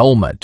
helmet.